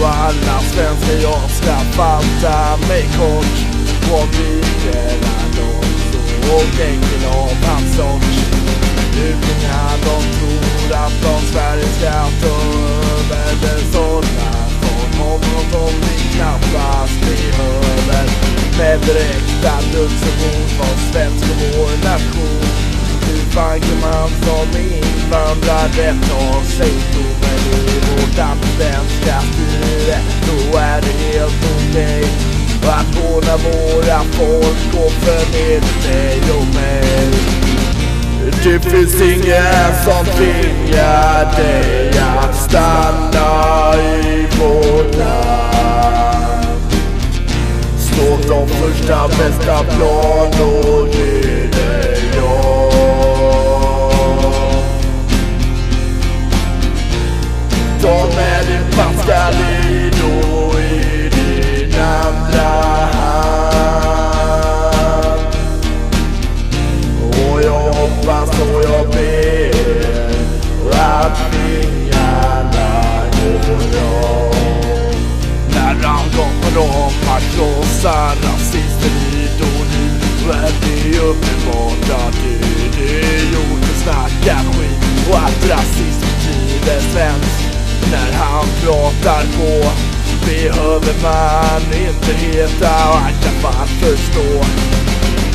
och alla svenskar jag ska fatta mig kort På Mikael och enkel av hans sort Utlänningar de tror att de Sverige ska ta över den sådana som honom som vi knappast behöver. Med direkta Luxemburg var svensk och vår nation. Hur fan kan man som invandrare ta sig domen för med dig och mig det finns ingen som tvingar dig att stanna. Krossa rasisteri då nu är det uppenbart att det är gjort att snacka skit och att rasism betyder svensk. När han pratar på behöver man inte heta och han kan fan förstå.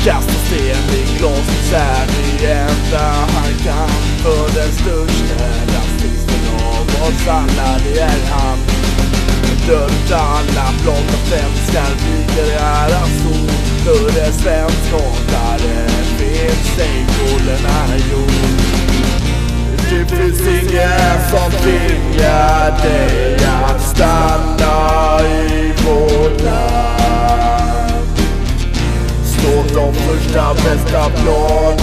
Kasta sten i glas är det enda han kan För den största rasisten av oss alla det är han. Dömt alla blonda svenskar. Viker är hans ord svensk svenskhatare finns ej på den jord. Det finns inget som tvingar dig att stanna i vårt land. Stå de första bästa plan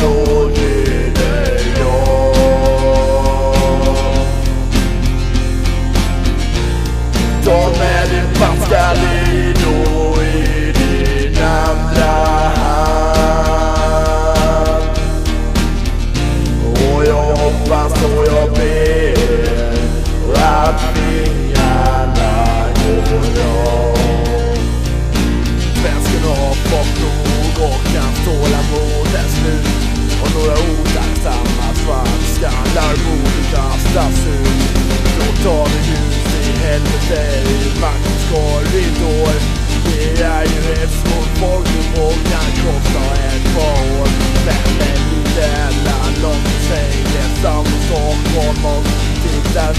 korridor. Det är ju hets mot folkgrupp och kan kosta ett par år Men en liten långt säger samma sak om oss Tittar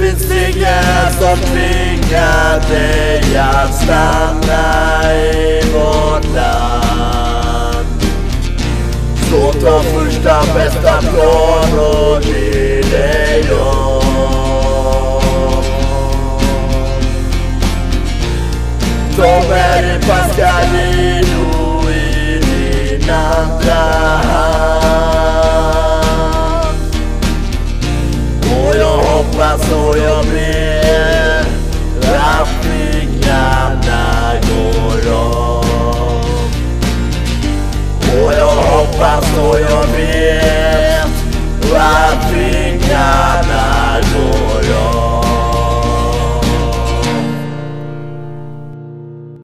finns inget som tvingar dig att stanna i vårt land. Så ta första bästa plan och ge dig jobb De är i Pascalin